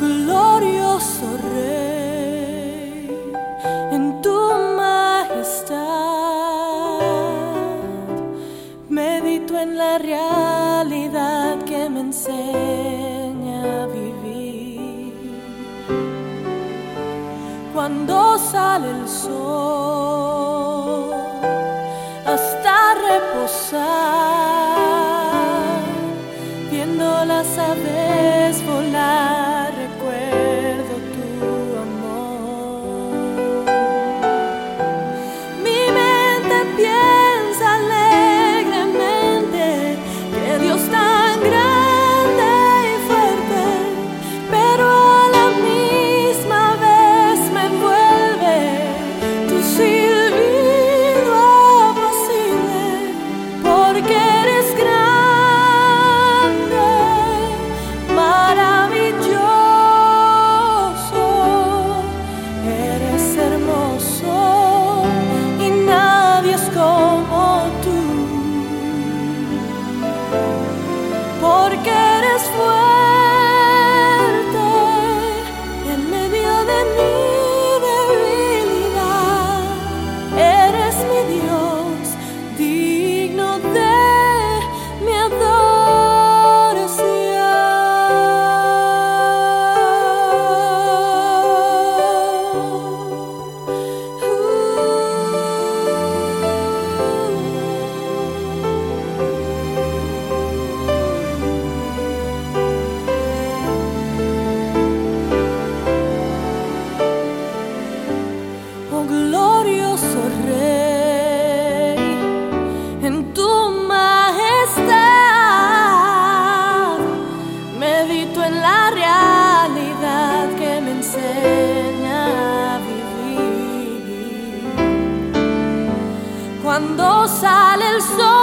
glorioso Rey, en tu majestad. Medito en la realidad que me enseña a vivir. Cuando sale el sol hasta reposar, cuando sale el sol.